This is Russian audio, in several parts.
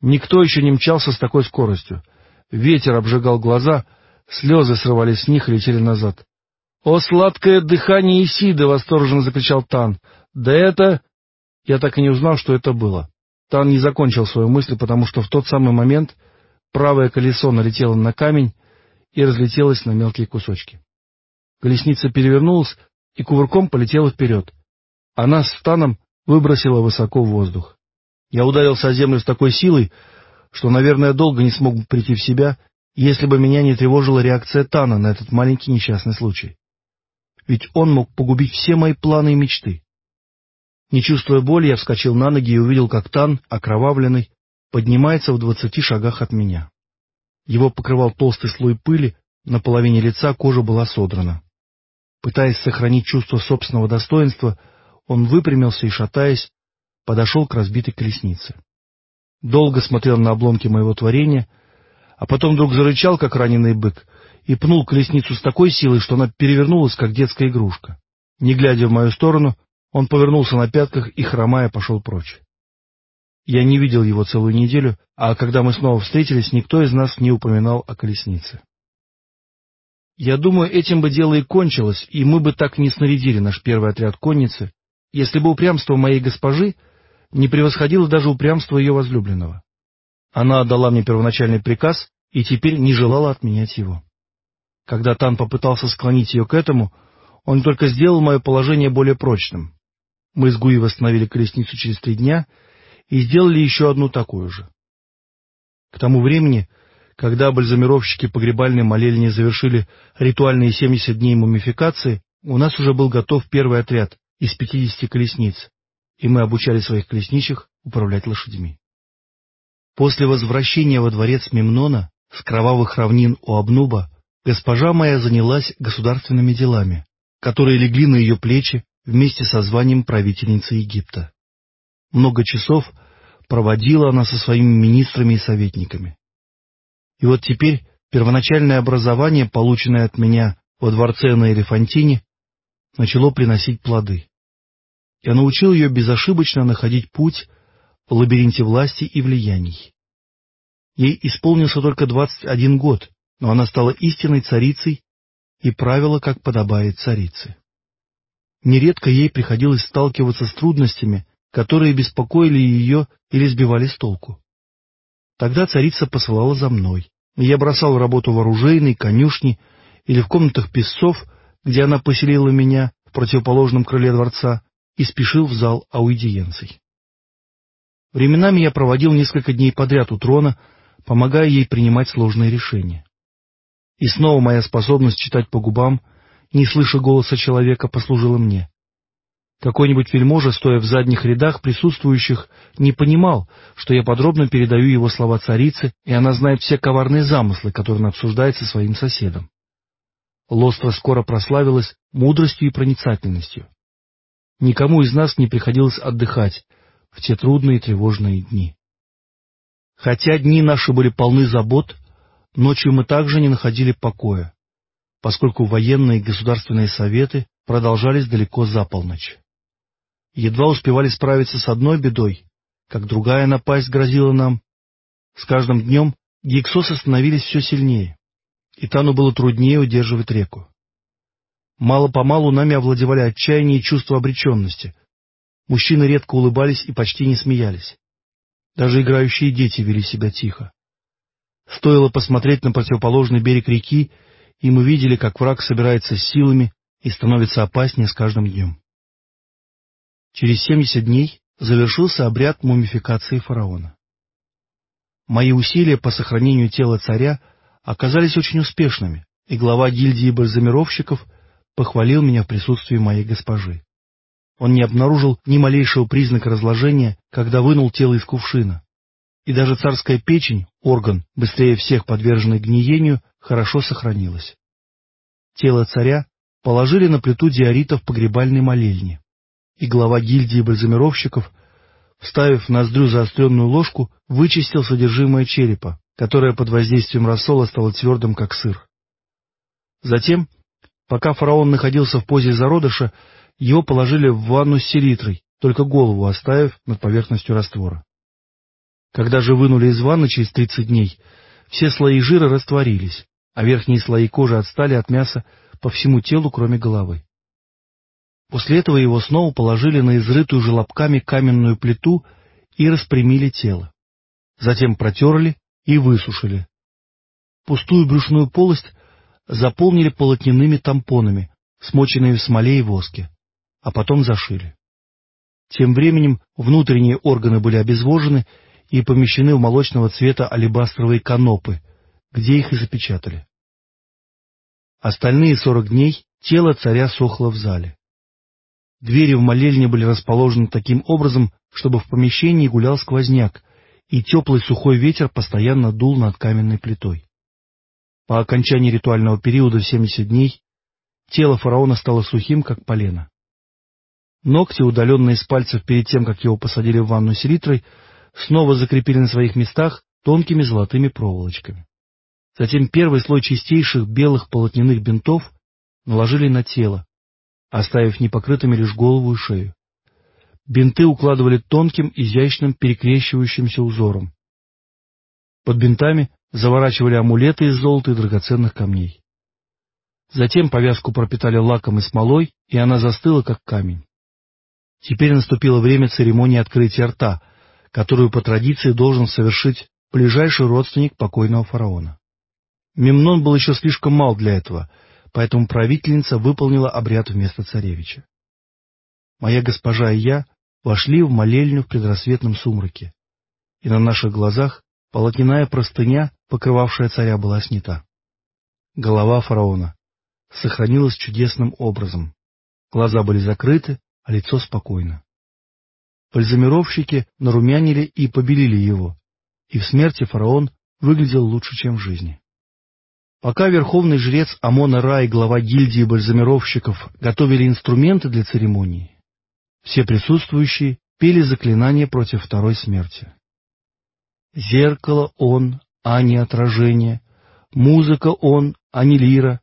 Никто еще не мчался с такой скоростью. Ветер обжигал глаза, слезы срывались с них и летели назад. «О, сладкое дыхание Исиды!» — восторженно закричал Тан. «Да это...» Я так и не узнал, что это было. Тан не закончил свою мысль, потому что в тот самый момент правое колесо налетело на камень и разлетелось на мелкие кусочки. Колесница перевернулась и кувырком полетела вперед. Она с Таном выбросила высоко в воздух. Я ударился о землю с такой силой, что, наверное, долго не смог бы прийти в себя, если бы меня не тревожила реакция Тана на этот маленький несчастный случай. Ведь он мог погубить все мои планы и мечты. Не чувствуя боли, я вскочил на ноги и увидел, как Тан, окровавленный, поднимается в двадцати шагах от меня. Его покрывал толстый слой пыли, на половине лица кожа была содрана. Пытаясь сохранить чувство собственного достоинства, он выпрямился и, шатаясь, подошел к разбитой колеснице. Долго смотрел на обломки моего творения, а потом вдруг зарычал, как раненый бык, и пнул колесницу с такой силой, что она перевернулась, как детская игрушка. Не глядя в мою сторону, он повернулся на пятках и, хромая, пошел прочь. Я не видел его целую неделю, а когда мы снова встретились, никто из нас не упоминал о колеснице. Я думаю, этим бы дело и кончилось, и мы бы так не снарядили наш первый отряд конницы, если бы упрямство моей госпожи не превосходило даже упрямство ее возлюбленного. Она отдала мне первоначальный приказ и теперь не желала отменять его. Когда Тан попытался склонить ее к этому, он только сделал мое положение более прочным. Мы с Гуи восстановили колесницу через три дня и сделали еще одну такую же. К тому времени, когда бальзамировщики погребальной молельни завершили ритуальные 70 дней мумификации, у нас уже был готов первый отряд из 50 колесниц, и мы обучали своих колесничих управлять лошадьми. После возвращения во дворец Мемнона с кровавых равнин у Обнуба госпожа моя занялась государственными делами, которые легли на ее плечи вместе со званием правительницы Египта. Много часов проводила она со своими министрами и советниками. И вот теперь первоначальное образование, полученное от меня во дворце на Элефантине, начало приносить плоды. Я научил ее безошибочно находить путь в лабиринте власти и влияний. Ей исполнился только 21 год, но она стала истинной царицей и правила, как подобает царице. Нередко ей приходилось сталкиваться с трудностями, которые беспокоили ее или сбивали с толку. Тогда царица посылала за мной, и я бросал работу в оружейной, конюшне или в комнатах песцов, где она поселила меня в противоположном крыле дворца, и спешил в зал аудиенций. Временами я проводил несколько дней подряд у трона, помогая ей принимать сложные решения. И снова моя способность читать по губам, не слыша голоса человека, послужила мне. Какой-нибудь вельможа, стоя в задних рядах присутствующих, не понимал, что я подробно передаю его слова царице, и она знает все коварные замыслы, которые он обсуждает со своим соседом. Лостра скоро прославилась мудростью и проницательностью. Никому из нас не приходилось отдыхать в те трудные тревожные дни. Хотя дни наши были полны забот, ночью мы также не находили покоя, поскольку военные и государственные советы продолжались далеко за полночь. Едва успевали справиться с одной бедой, как другая напасть грозила нам. С каждым днем гексосы становились все сильнее, и Тану было труднее удерживать реку. Мало-помалу нами овладевали отчаяние и чувство обреченности. Мужчины редко улыбались и почти не смеялись. Даже играющие дети вели себя тихо. Стоило посмотреть на противоположный берег реки, и мы видели, как враг собирается с силами и становится опаснее с каждым днем. Через семьдесят дней завершился обряд мумификации фараона. Мои усилия по сохранению тела царя оказались очень успешными, и глава гильдии бальзамировщиков похвалил меня в присутствии моей госпожи. Он не обнаружил ни малейшего признака разложения, когда вынул тело из кувшина. И даже царская печень, орган, быстрее всех подверженный гниению, хорошо сохранилась. Тело царя положили на плиту диорита в погребальной молельне, и глава гильдии бальзамировщиков, вставив в ноздрю заостренную ложку, вычистил содержимое черепа, которое под воздействием рассола стало твердым, как сыр. Затем, пока фараон находился в позе зародыша, его положили в ванну с селитрой, только голову оставив над поверхностью раствора. Когда же вынули из ванны через тридцать дней, все слои жира растворились, а верхние слои кожи отстали от мяса по всему телу, кроме головы. После этого его снова положили на изрытую желобками каменную плиту и распрямили тело. Затем протерли и высушили. Пустую брюшную полость заполнили полотняными тампонами, смоченными в смоле и воске, а потом зашили. Тем временем внутренние органы были обезвожены и помещены в молочного цвета алебастровые канопы, где их и запечатали. Остальные сорок дней тело царя сохло в зале. Двери в молельне были расположены таким образом, чтобы в помещении гулял сквозняк, и теплый сухой ветер постоянно дул над каменной плитой. По окончании ритуального периода в 70 дней тело фараона стало сухим, как полено. Ногти, удаленные с пальцев перед тем, как его посадили в ванну селитрой, снова закрепили на своих местах тонкими золотыми проволочками. Затем первый слой чистейших белых полотняных бинтов наложили на тело, оставив непокрытыми лишь голову и шею. Бинты укладывали тонким, изящным, перекрещивающимся узором. Под бинтами заворачивали амулеты из золота и драгоценных камней. Затем повязку пропитали лаком и смолой, и она застыла, как камень. Теперь наступило время церемонии открытия рта, которую по традиции должен совершить ближайший родственник покойного фараона. Мемнон был еще слишком мал для этого, поэтому правительница выполнила обряд вместо царевича. Моя госпожа и я вошли в молельню в предрассветном сумраке, и на наших глазах полотняная простыня, покрывавшая царя, была снята. Голова фараона сохранилась чудесным образом. Глаза были закрыты, а лицо спокойно. Бальзамировщики нарумянили и побелили его, и в смерти фараон выглядел лучше, чем в жизни. Пока верховный жрец Амона Ра и глава гильдии бальзамировщиков готовили инструменты для церемонии, все присутствующие пели заклинание против второй смерти. Зеркало он, а не отражение, музыка он, а не лира,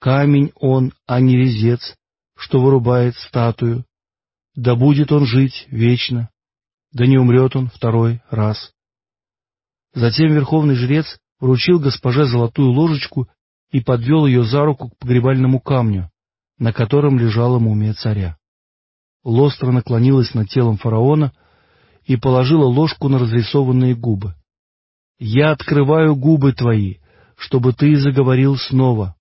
камень он, а не резец, что вырубает статую. Да будет он жить вечно, да не умрет он второй раз. Затем верховный жрец вручил госпоже золотую ложечку и подвел ее за руку к погребальному камню, на котором лежала мумия царя. Лостра наклонилась над телом фараона и положила ложку на разрисованные губы. «Я открываю губы твои, чтобы ты заговорил снова.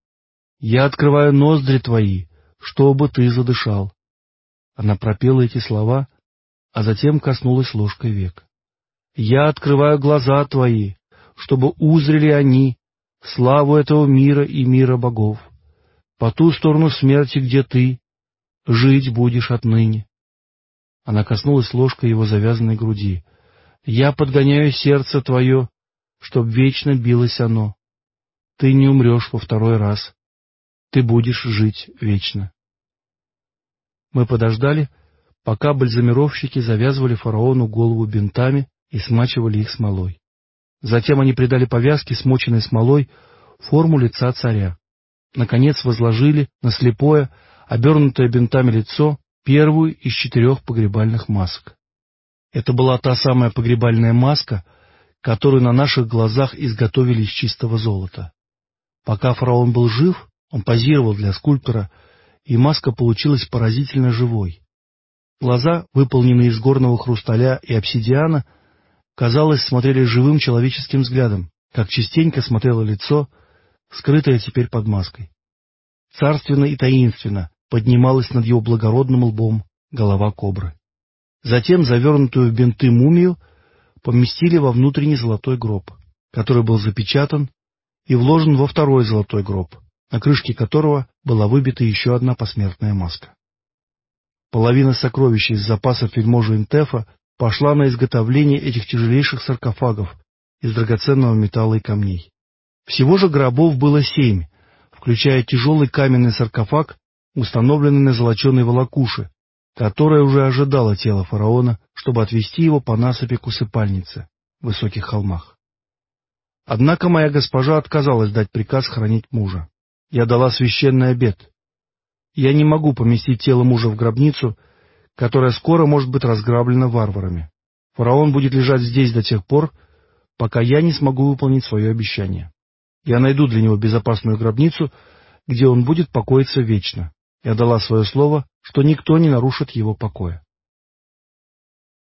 Я открываю ноздри твои, чтобы ты задышал». Она пропела эти слова, а затем коснулась ложкой век. «Я открываю глаза твои, чтобы узрели они славу этого мира и мира богов. По ту сторону смерти, где ты, жить будешь отныне. Она коснулась ложкой его завязанной груди. Я подгоняю сердце твое, чтоб вечно билось оно. Ты не умрешь во второй раз. Ты будешь жить вечно. Мы подождали, пока бальзамировщики завязывали фараону голову бинтами и смачивали их смолой. Затем они придали повязке, смоченной смолой, форму лица царя. Наконец возложили на слепое, обернутое бинтами лицо, первую из четырех погребальных масок. Это была та самая погребальная маска, которую на наших глазах изготовили из чистого золота. Пока фараон был жив, он позировал для скульптора, и маска получилась поразительно живой. Глаза, выполненные из горного хрусталя и обсидиана, казалось, смотрели живым человеческим взглядом, как частенько смотрело лицо, скрытое теперь под маской. Царственно и таинственно поднималась над его благородным лбом голова кобры. Затем завернутую в бинты мумию поместили во внутренний золотой гроб, который был запечатан и вложен во второй золотой гроб, на крышке которого была выбита еще одна посмертная маска. Половина сокровищ из запасов вельможи Интефа пошла на изготовление этих тяжелейших саркофагов из драгоценного металла и камней. Всего же гробов было семь, включая тяжелый каменный саркофаг, установленный на золоченой волокуше, которая уже ожидала тело фараона, чтобы отвезти его по насыпи к усыпальнице в высоких холмах. Однако моя госпожа отказалась дать приказ хранить мужа. Я дала священный обет. Я не могу поместить тело мужа в гробницу, которая скоро может быть разграблена варварами. Фараон будет лежать здесь до тех пор, пока я не смогу выполнить свое обещание. Я найду для него безопасную гробницу, где он будет покоиться вечно. Я дала свое слово, что никто не нарушит его покоя.